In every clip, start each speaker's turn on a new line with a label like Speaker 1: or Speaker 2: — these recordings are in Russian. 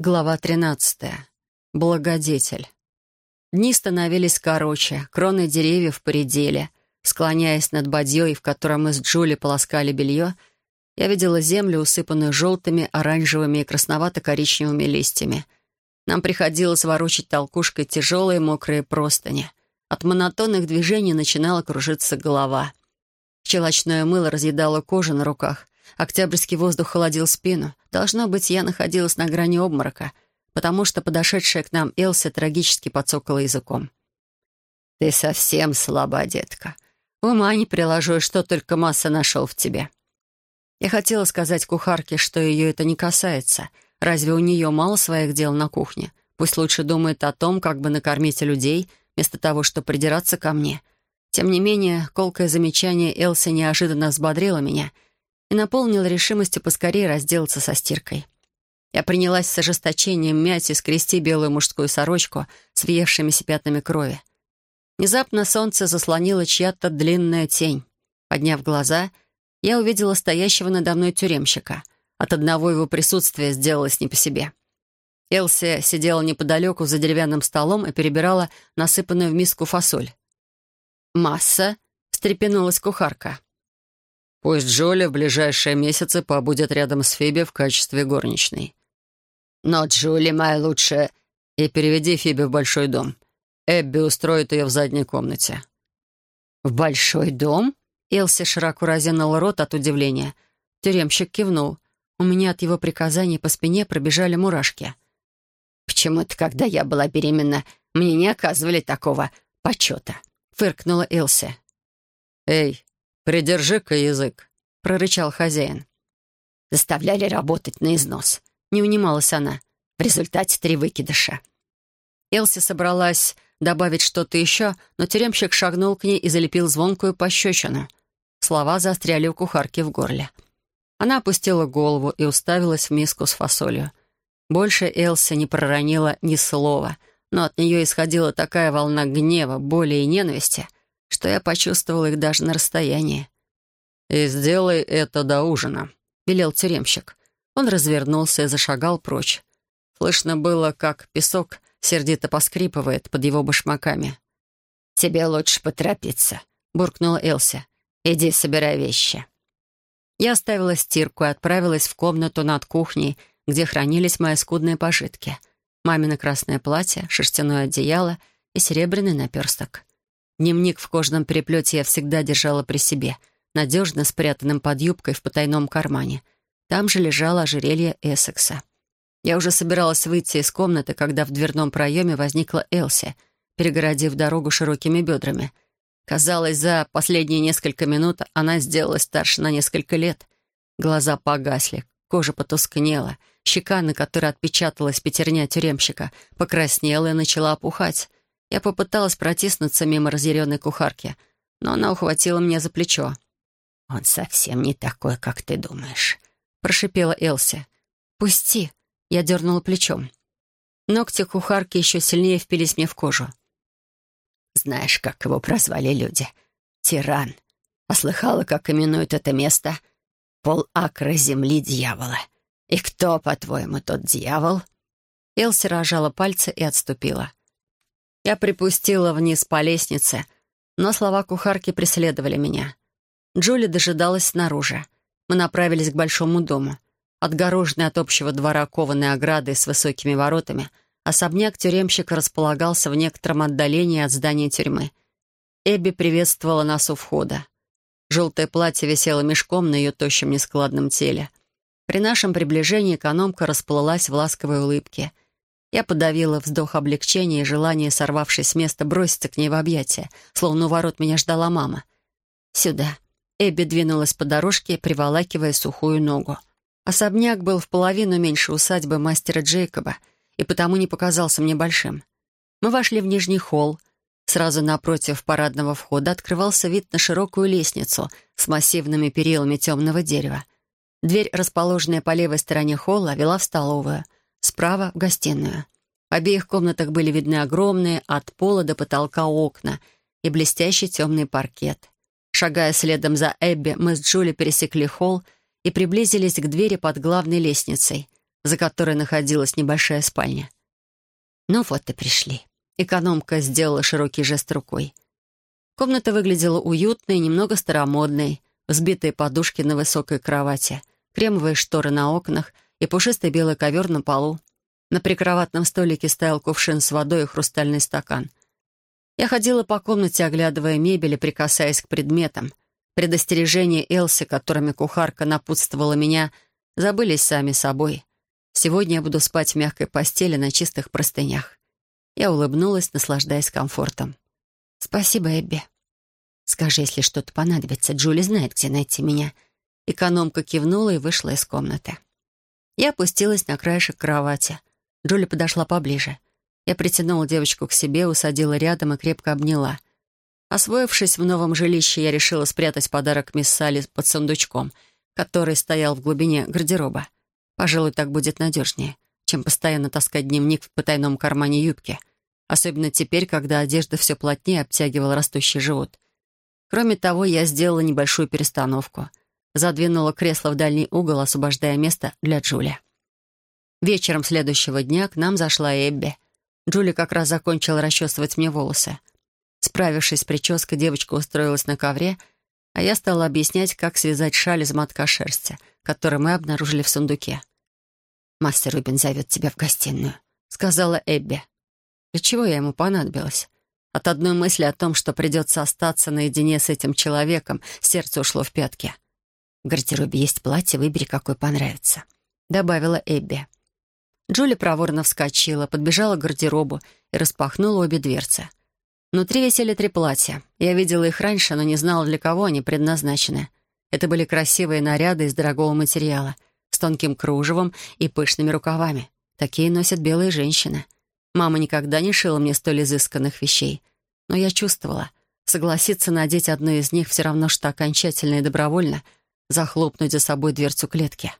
Speaker 1: Глава 13. Благодетель. Дни становились короче, кроны деревьев поредели. Склоняясь над бадьей, в котором мы с Джули полоскали белье, я видела землю, усыпанную желтыми, оранжевыми и красновато-коричневыми листьями. Нам приходилось ворочать толкушкой тяжелые мокрые простыни. От монотонных движений начинала кружиться голова. Щелочное мыло разъедало кожу на руках, Октябрьский воздух холодил спину. Должно быть, я находилась на грани обморока, потому что подошедшая к нам Элси трагически подсокала языком. «Ты совсем слаба, детка. Ума не приложу, что только масса нашел в тебе». Я хотела сказать кухарке, что ее это не касается. Разве у нее мало своих дел на кухне? Пусть лучше думает о том, как бы накормить людей, вместо того, чтобы придираться ко мне. Тем не менее, колкое замечание Элси неожиданно взбодрило меня — и наполнил решимостью поскорее разделаться со стиркой. Я принялась с ожесточением мять и скрести белую мужскую сорочку с въевшимися пятнами крови. Внезапно солнце заслонило чья-то длинная тень. Подняв глаза, я увидела стоящего надо мной тюремщика. От одного его присутствия сделалось не по себе. Элси сидела неподалеку за деревянным столом и перебирала насыпанную в миску фасоль. «Масса!» — встрепенулась кухарка.
Speaker 2: Пусть Джоли в ближайшие месяцы побудет рядом с Фиби в качестве горничной.
Speaker 1: Но Джоли моя лучшая...
Speaker 2: И переведи Фиби в большой дом. Эбби устроит ее в задней комнате.
Speaker 1: «В большой дом?» Элси широко разинул рот от удивления. Тюремщик кивнул. У меня от его приказаний по спине пробежали мурашки. «Почему-то, когда я была беременна, мне не оказывали такого почета», — фыркнула Элси.
Speaker 2: «Эй, «Придержи-ка язык», — прорычал хозяин.
Speaker 1: Заставляли работать на износ. Не унималась она. В результате три выкидыша. Элси собралась добавить что-то еще, но тюремщик шагнул к ней и залепил звонкую пощечину. Слова застряли у кухарки в горле. Она опустила голову и уставилась в миску с фасолью. Больше Элси не проронила ни слова, но от нее исходила такая волна гнева, боли и ненависти, что я почувствовал их даже на расстоянии.
Speaker 2: «И сделай это до ужина», — велел тюремщик.
Speaker 1: Он развернулся и зашагал прочь. Слышно было, как песок сердито поскрипывает под его башмаками. «Тебе лучше поторопиться», — буркнула Элси. «Иди, собирай вещи». Я оставила стирку и отправилась в комнату над кухней, где хранились мои скудные пожитки. Мамино красное платье, шерстяное одеяло и серебряный наперсток. Дневник в кожаном переплете я всегда держала при себе, надежно спрятанным под юбкой в потайном кармане. Там же лежало ожерелье Эссекса. Я уже собиралась выйти из комнаты, когда в дверном проеме возникла Элси, перегородив дорогу широкими бедрами. Казалось, за последние несколько минут она сделалась старше на несколько лет. Глаза погасли, кожа потускнела, щека, на которой отпечаталась пятерня тюремщика, покраснела и начала опухать. Я попыталась протиснуться мимо разъяренной кухарки, но она ухватила меня за плечо. «Он совсем не такой, как ты думаешь», — прошипела Элси. «Пусти!» — я дернула плечом. Ногти кухарки еще сильнее впились мне в кожу. «Знаешь, как его прозвали люди? Тиран. Послыхала, как именуют это место? Пол-акра земли дьявола. И кто, по-твоему, тот дьявол?» Элси рожала пальцы и отступила. Я припустила вниз по лестнице, но слова кухарки преследовали меня. Джули дожидалась снаружи. Мы направились к большому дому. Отгороженный от общего двора кованой оградой с высокими воротами, особняк тюремщика располагался в некотором отдалении от здания тюрьмы. Эбби приветствовала нас у входа. Желтое платье висело мешком на ее тощем нескладном теле. При нашем приближении экономка расплылась в ласковой улыбке — я подавила вздох облегчения и желание, сорвавшись с места, броситься к ней в объятия, словно у ворот меня ждала мама. «Сюда». Эбби двинулась по дорожке, приволакивая сухую ногу. Особняк был в половину меньше усадьбы мастера Джейкоба и потому не показался мне большим. Мы вошли в нижний холл. Сразу напротив парадного входа открывался вид на широкую лестницу с массивными перилами темного дерева. Дверь, расположенная по левой стороне холла, вела в столовую — справа — в гостиную. В обеих комнатах были видны огромные от пола до потолка окна и блестящий темный паркет. Шагая следом за Эбби, мы с Джули пересекли холл и приблизились к двери под главной лестницей. за которой находилась небольшая спальня. «Ну вот и пришли». Экономка сделала широкий жест рукой. Комната выглядела уютной, немного старомодной, взбитые подушки на высокой кровати, кремовые шторы на окнах и пушистый белый ковер на полу. На прикроватном столике стоял кувшин с водой и хрустальный стакан. Я ходила по комнате, оглядывая мебель и прикасаясь к предметам. Предостережения Элси, которыми кухарка напутствовала меня, забылись сами собой. Сегодня я буду спать в мягкой постели на чистых простынях. Я улыбнулась, наслаждаясь комфортом. «Спасибо, Эбби». «Скажи, если что-то понадобится. Джули знает, где найти меня». Экономка кивнула и вышла из комнаты. Я опустилась на краешек кровати. Джули подошла поближе. Я притянула девочку к себе, усадила рядом и крепко обняла. Освоившись в новом жилище, я решила спрятать подарок мисс Салли под сундучком, который стоял в глубине гардероба. Пожалуй, так будет надежнее, чем постоянно таскать дневник в потайном кармане юбки, особенно теперь, когда одежда все плотнее обтягивала растущий живот. Кроме того, я сделала небольшую перестановку. Задвинула кресло в дальний угол, освобождая место для Джули. Вечером следующего дня к нам зашла Эбби. Джули как раз закончила расчесывать мне волосы. Справившись с прической, девочка устроилась на ковре, а я стала объяснять, как связать шаль из мотка шерсти, который мы обнаружили в сундуке. «Мастер Рубин зовет тебя в гостиную», — сказала Эбби. Для чего я ему понадобилась? От одной мысли о том, что придется остаться наедине с этим человеком, сердце ушло в пятки. «В гардеробе есть платье, выбери, какое понравится», — добавила Эбби. Джули проворно вскочила, подбежала к гардеробу и распахнула обе дверцы. Внутри висели три платья. Я видела их раньше, но не знала, для кого они предназначены. Это были красивые наряды из дорогого материала, с тонким кружевом и пышными рукавами. Такие носят белые женщины. Мама никогда не шила мне столь изысканных вещей. Но я чувствовала, согласиться надеть одну из них все равно, что окончательно и добровольно захлопнуть за собой дверцу клетки.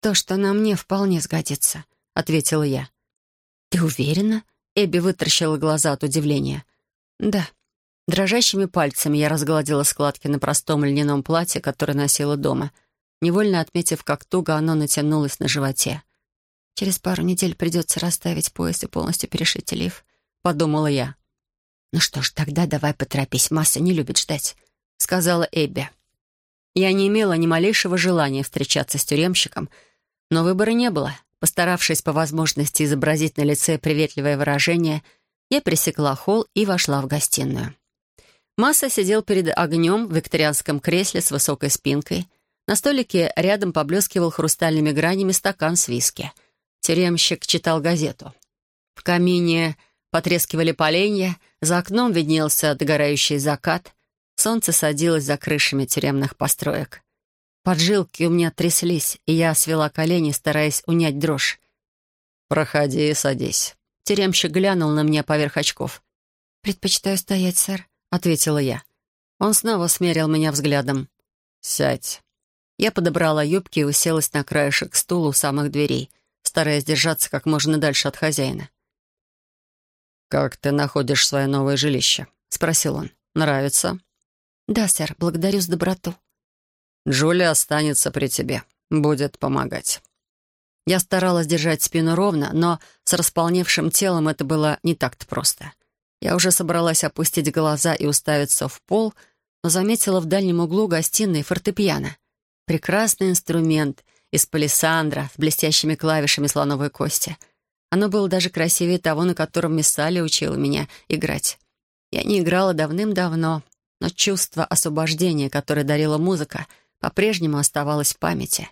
Speaker 1: «То, что на мне вполне сгодится», — ответила я. «Ты уверена?» — Эбби вытаращила глаза от удивления. «Да». Дрожащими пальцами я разгладила складки на простом льняном платье, которое носила дома, невольно отметив, как туго оно натянулось на животе. Через пару недель придется расставить пояс и полностью перешить лиф, подумала я. «Ну что ж, тогда давай поторопись, масса не любит ждать», — сказала Эбби. Я не имела ни малейшего желания встречаться с тюремщиком, но выбора не было. Постаравшись по возможности изобразить на лице приветливое выражение, я пресекла холл и вошла в гостиную. Масса сидел перед огнем в викторианском кресле с высокой спинкой. На столике рядом поблескивал хрустальными гранями стакан с виски — Тюремщик читал газету. В камине потрескивали поленья, за окном виднелся догорающий закат, солнце садилось за крышами тюремных построек. Поджилки у меня тряслись, и я свела колени, стараясь унять дрожь. «Проходи и садись». Тюремщик глянул на меня поверх очков. «Предпочитаю стоять, сэр», — ответила я. Он снова смерил меня взглядом. «Сядь». Я подобрала юбки и уселась на краешек стула у самых дверей — стараясь держаться как можно дальше от хозяина. «Как ты находишь свое новое жилище?» — спросил он. «Нравится?» «Да, сэр, благодарю за доброту». «Джулия останется при тебе. Будет помогать». Я старалась держать спину ровно, но с располневшим телом это было не так-то просто. Я уже собралась опустить глаза и уставиться в пол, но заметила в дальнем углу гостиной фортепиано. Прекрасный инструмент — из палисандра с блестящими клавишами слоновой кости. Оно было даже красивее того, на котором мисс Салли учила меня играть. Я не играла давным-давно, но чувство освобождения, которое дарила музыка, по-прежнему оставалось в памяти.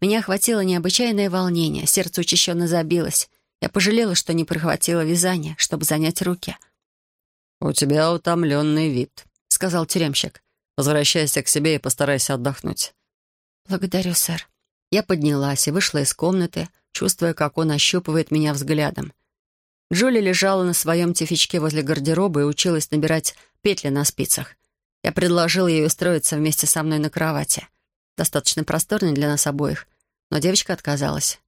Speaker 1: Меня охватило необычайное волнение, сердце учащенно забилось. Я пожалела, что не прихватила вязание, чтобы занять руки. «У тебя утомленный вид», — сказал тюремщик. «Возвращайся к себе и постарайся отдохнуть». «Благодарю, сэр». Я поднялась и вышла из комнаты, чувствуя, как он ощупывает меня взглядом. Джоли лежала на своем тифичке возле гардероба и училась набирать петли на спицах. Я предложил ей устроиться вместе со мной на кровати. Достаточно просторной для нас обоих, но девочка отказалась.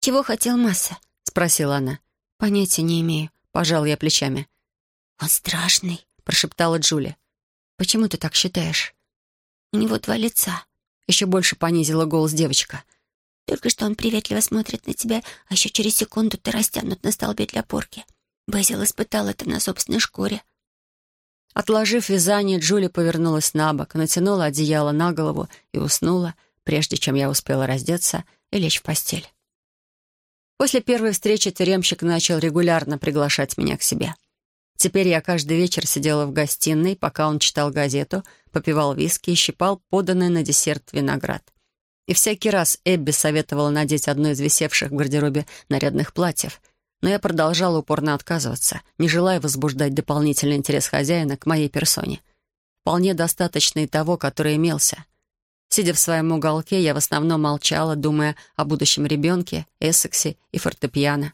Speaker 1: «Чего хотел Масса?» — спросила она. «Понятия не имею», — пожал я плечами. «Он страшный», — прошептала Джули. «Почему ты так считаешь?» «У него два лица. Еще больше понизила голос девочка.
Speaker 3: Только что он приветливо смотрит на тебя, а еще через секунду ты растянут на столбе для порки. Безил испытал это на собственной шкуре.
Speaker 1: Отложив вязание, Джули повернулась на бок, натянула одеяло на голову и уснула, прежде чем я успела раздеться и лечь в постель. После первой встречи тюремщик начал регулярно приглашать меня к себе. Теперь я каждый вечер сидела в гостиной, пока он читал газету, попивал виски и щипал поданный на десерт виноград. И всякий раз Эбби советовала надеть одно из висевших в гардеробе нарядных платьев, но я продолжала упорно отказываться, не желая возбуждать дополнительный интерес хозяина к моей персоне. Вполне достаточно и того, который имелся. Сидя в своем уголке, я в основном молчала, думая о будущем ребенке, Эссексе и фортепиано.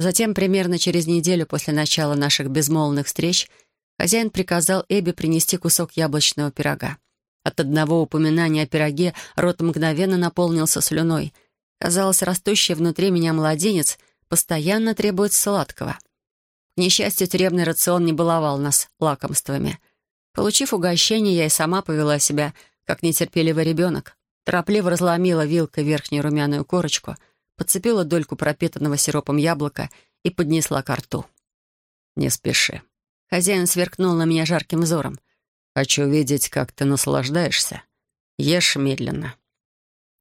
Speaker 1: Затем, примерно через неделю после начала наших безмолвных встреч, хозяин приказал Эбби принести кусок яблочного пирога. От одного упоминания о пироге рот мгновенно наполнился слюной. Казалось, растущий внутри меня младенец — постоянно требует сладкого. К несчастью, тюремный рацион не баловал нас лакомствами. Получив угощение, я и сама повела себя, как нетерпеливый ребенок. Торопливо разломила вилкой верхнюю румяную корочку, подцепила дольку пропитанного сиропом яблока и поднесла ко рту. «Не спеши». Хозяин сверкнул на меня жарким взором. «Хочу видеть, как ты наслаждаешься. Ешь медленно».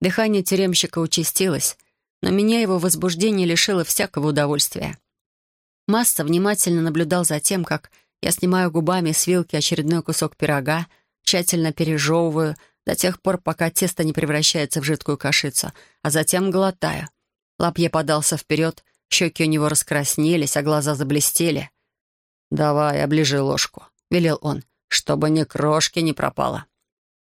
Speaker 1: Дыхание тюремщика участилось — но меня его возбуждение лишило всякого удовольствия. Масса внимательно наблюдал за тем, как я снимаю губами с вилки очередной кусок пирога, тщательно пережевываю до тех пор, пока тесто не превращается в жидкую кашицу, а затем глотаю. Лапье подался вперед, щеки у него раскраснелись, а глаза заблестели. «Давай, оближи ложку», — велел он, — «чтобы ни крошки не пропало».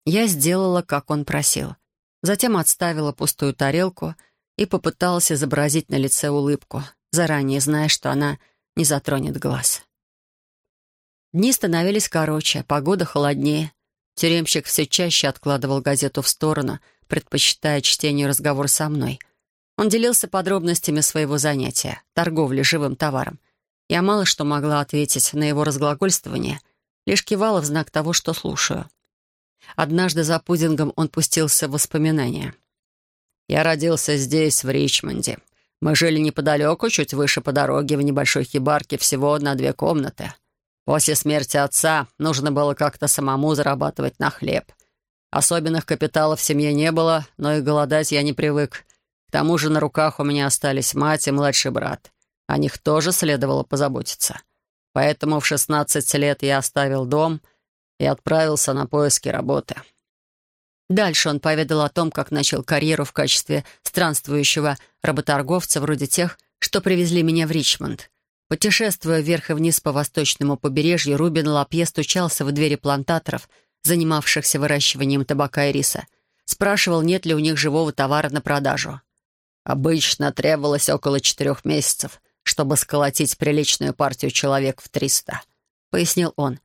Speaker 1: Я сделала, как он просил. Затем отставила пустую тарелку — и попыталась изобразить на лице улыбку, заранее зная, что она не затронет глаз. Дни становились короче, погода холоднее. Тюремщик все чаще откладывал газету в сторону, предпочитая чтению разговор со мной. Он делился подробностями своего занятия — торговли живым товаром. Я мало что могла ответить на его разглагольствование, лишь кивала в знак того, что слушаю. Однажды за пудингом он пустился в воспоминания — я родился здесь, в Ричмонде. Мы жили неподалеку, чуть выше по дороге, в небольшой хибарке, всего на две комнаты. После смерти отца нужно было как-то самому зарабатывать на хлеб. Особенных капиталов в семье не было, но и голодать я не привык. К тому же на руках у меня остались мать и младший брат. О них тоже следовало позаботиться. Поэтому в 16 лет я оставил дом и отправился на поиски работы. Дальше он поведал о том, как начал карьеру в качестве странствующего работорговца вроде тех, что привезли меня в Ричмонд. Путешествуя вверх и вниз по восточному побережью, Рубин Лапье стучался в двери плантаторов, занимавшихся выращиванием табака и риса. Спрашивал, нет ли у них живого товара на продажу. Обычно требовалось около четырех месяцев, чтобы сколотить приличную партию человек в триста, пояснил он.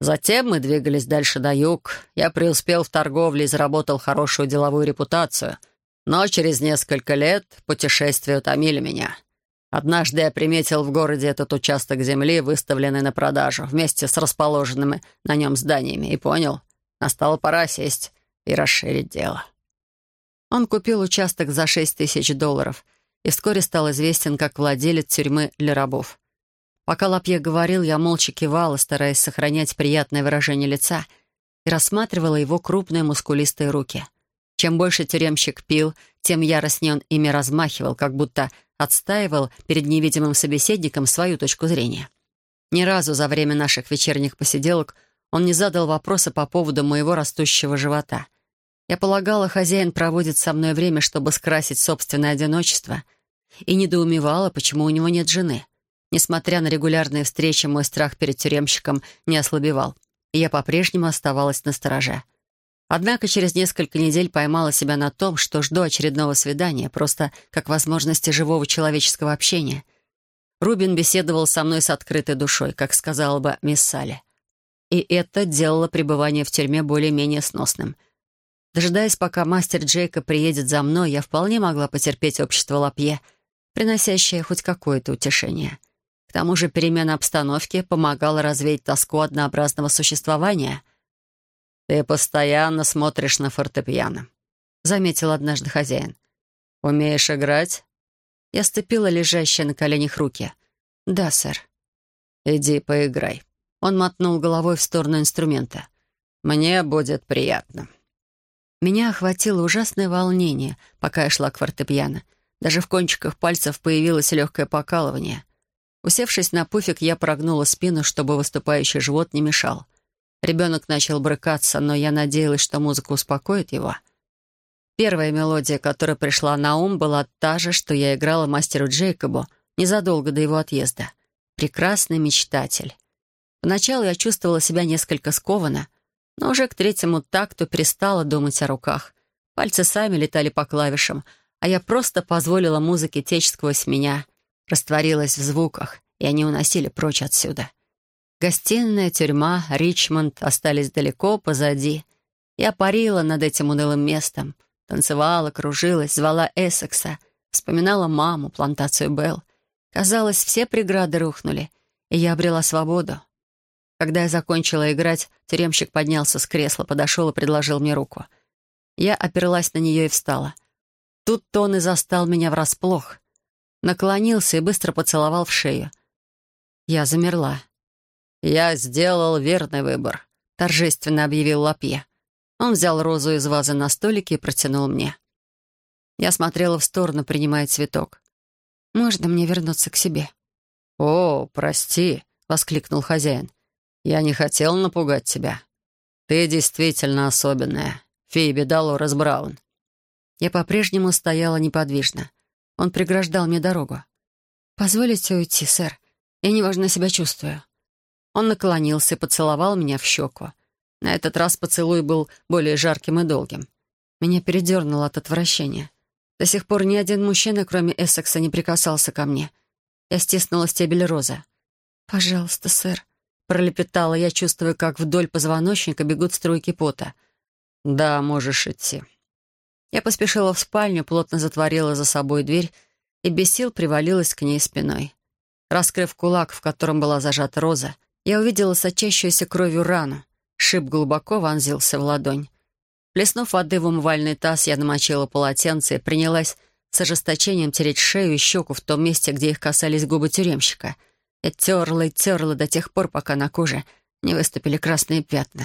Speaker 1: Затем мы двигались дальше на юг. Я преуспел в торговле и заработал хорошую деловую репутацию. Но через несколько лет путешествия утомили меня. Однажды я приметил в городе этот участок земли, выставленный на продажу, вместе с расположенными на нем зданиями, и понял, настала пора сесть и расширить дело. Он купил участок за шесть тысяч долларов и вскоре стал известен как владелец тюрьмы для рабов. Пока Лапье говорил, я молча кивала, стараясь сохранять приятное выражение лица, и рассматривала его крупные мускулистые руки. Чем больше тюремщик пил, тем яростнее он ими размахивал, как будто отстаивал перед невидимым собеседником свою точку зрения. Ни разу за время наших вечерних посиделок он не задал вопроса по поводу моего растущего живота. Я полагала, хозяин проводит со мной время, чтобы скрасить собственное одиночество, и недоумевала, почему у него нет жены. Несмотря на регулярные встречи, мой страх перед тюремщиком не ослабевал, и я по-прежнему оставалась на стороже. Однако через несколько недель поймала себя на том, что жду очередного свидания, просто как возможности живого человеческого общения. Рубин беседовал со мной с открытой душой, как сказала бы мисс Салли. И это делало пребывание в тюрьме более-менее сносным. Дожидаясь, пока мастер Джейка приедет за мной, я вполне могла потерпеть общество Лапье, приносящее хоть какое-то утешение — к тому же перемена обстановки помогала развеять тоску однообразного существования. «Ты постоянно смотришь на фортепиано», — заметил однажды хозяин.
Speaker 2: «Умеешь играть?»
Speaker 1: Я ступила лежащие на коленях руки. «Да, сэр».
Speaker 2: «Иди поиграй».
Speaker 1: Он мотнул головой в сторону инструмента.
Speaker 2: «Мне будет приятно».
Speaker 1: Меня охватило ужасное волнение, пока я шла к фортепиано. Даже в кончиках пальцев появилось легкое покалывание. Усевшись на пуфик, я прогнула спину, чтобы выступающий живот не мешал. Ребенок начал брыкаться, но я надеялась, что музыка успокоит его. Первая мелодия, которая пришла на ум, была та же, что я играла мастеру Джейкобу незадолго до его отъезда. «Прекрасный мечтатель». Поначалу я чувствовала себя несколько скованно, но уже к третьему такту перестала думать о руках. Пальцы сами летали по клавишам, а я просто позволила музыке течь сквозь меня, растворилась в звуках, и они уносили прочь отсюда. Гостиная, тюрьма, Ричмонд остались далеко позади. Я парила над этим унылым местом, танцевала, кружилась, звала Эссекса, вспоминала маму, плантацию Белл. Казалось, все преграды рухнули, и я обрела свободу. Когда я закончила играть, тюремщик поднялся с кресла, подошел и предложил мне руку. Я оперлась на нее и встала. Тут-то он и застал меня врасплох. Наклонился и быстро поцеловал в шею. Я замерла.
Speaker 2: «Я сделал верный выбор», — торжественно объявил Лапье.
Speaker 1: Он взял розу из вазы на столике и протянул мне. Я смотрела в сторону, принимая цветок. «Можно мне вернуться к себе?»
Speaker 2: «О, прости», — воскликнул хозяин. «Я не хотел напугать тебя. Ты действительно особенная. Фиби Долорес Браун».
Speaker 1: Я по-прежнему стояла неподвижно. Он преграждал мне дорогу. «Позволите уйти, сэр? Я неважно себя чувствую». Он наклонился и поцеловал меня в щеку. На этот раз поцелуй был более жарким и долгим. Меня передернуло от отвращения. До сих пор ни один мужчина, кроме Эссекса, не прикасался ко мне. Я стиснула стебель розы. «Пожалуйста, сэр», Пролепетала я, чувствуя, как вдоль позвоночника бегут струйки пота.
Speaker 2: «Да, можешь идти».
Speaker 1: Я поспешила в спальню, плотно затворила за собой дверь и без сил привалилась к ней спиной. Раскрыв кулак, в котором была зажата роза, я увидела сочащуюся кровью рану. Шип глубоко вонзился в ладонь. Плеснув воды в умывальный таз, я намочила полотенце и принялась с ожесточением тереть шею и щеку в том месте, где их касались губы тюремщика — я терла и терла до тех пор, пока на коже не выступили красные пятна.